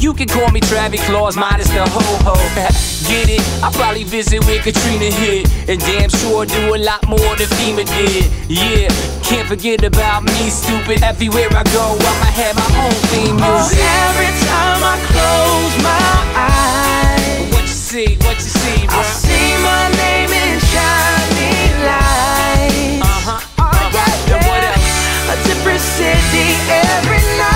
you can call me Travis Claus, minus the ho ho. Get it? I probably visit where Katrina hit, and damn sure do a lot more than FEMA did. Yeah, can't forget about me, stupid. Everywhere I go, I'ma have my own theme music. Oh, every time I close my eyes, What you see? What you see, I bro? see my name in shiny lights. Uh huh. Oh, Uh-huh. yeah, what yeah. else? A different city every night.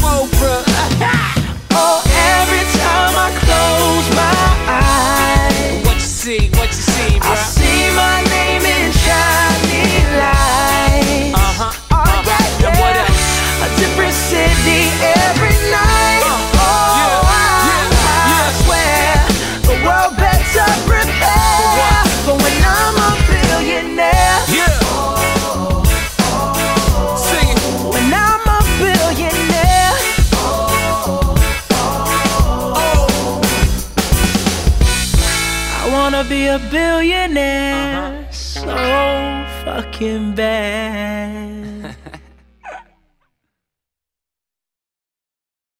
wanna be a billionaire uh-huh. so fucking bad.